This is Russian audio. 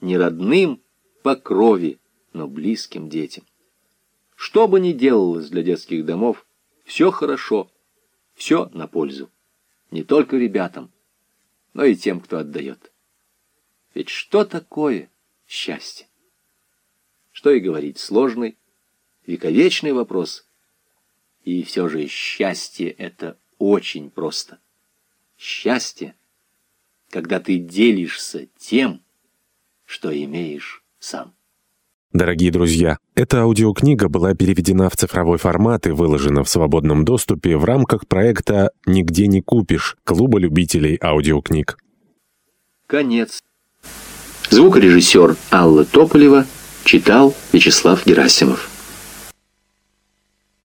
не родным по крови, но близким детям. Что бы ни делалось для детских домов, все хорошо, все на пользу. Не только ребятам, но и тем, кто отдает. Ведь что такое счастье? Что и говорить, сложный, вековечный вопрос. И все же счастье — это очень просто. Счастье, когда ты делишься тем, что имеешь сам. Дорогие друзья, эта аудиокнига была переведена в цифровой формат и выложена в свободном доступе в рамках проекта «Нигде не купишь» Клуба любителей аудиокниг. Конец. Звукорежиссер Алла Тополева читал Вячеслав Герасимов.